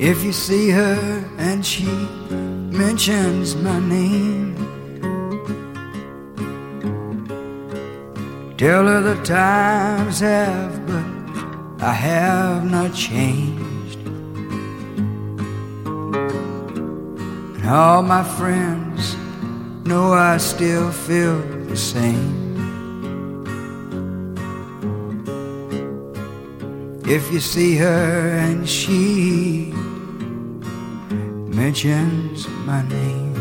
If you see her and she mentions my name, tell her the times have, but I have not changed. And all my friends know I still feel the same. If you see her and she mentions my name.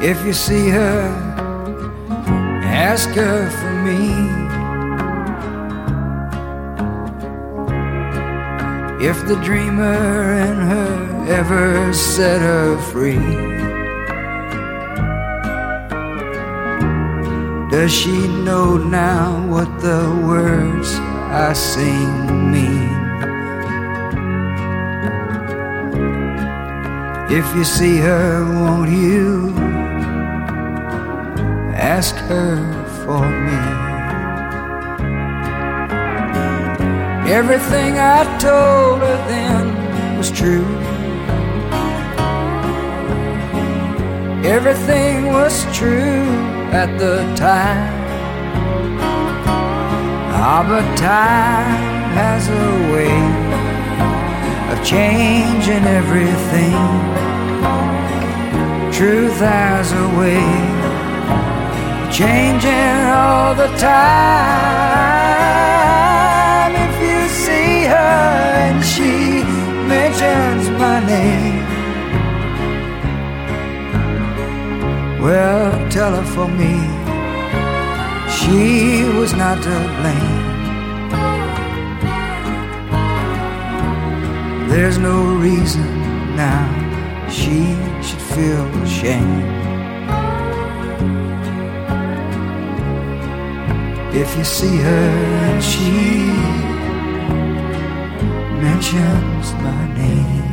If you see her, ask her for me. If the dreamer in her ever set her free, does she know now what the words I sing mean? If you see her, won't you ask her for me? Everything I told her then was true. Everything was true at the time. Ah, but time has a way of changing everything. Truth has a way of changing all the time. Well, tell her for me, she was not to blame. There's no reason now she should feel shame. If you see her and she mentions my name.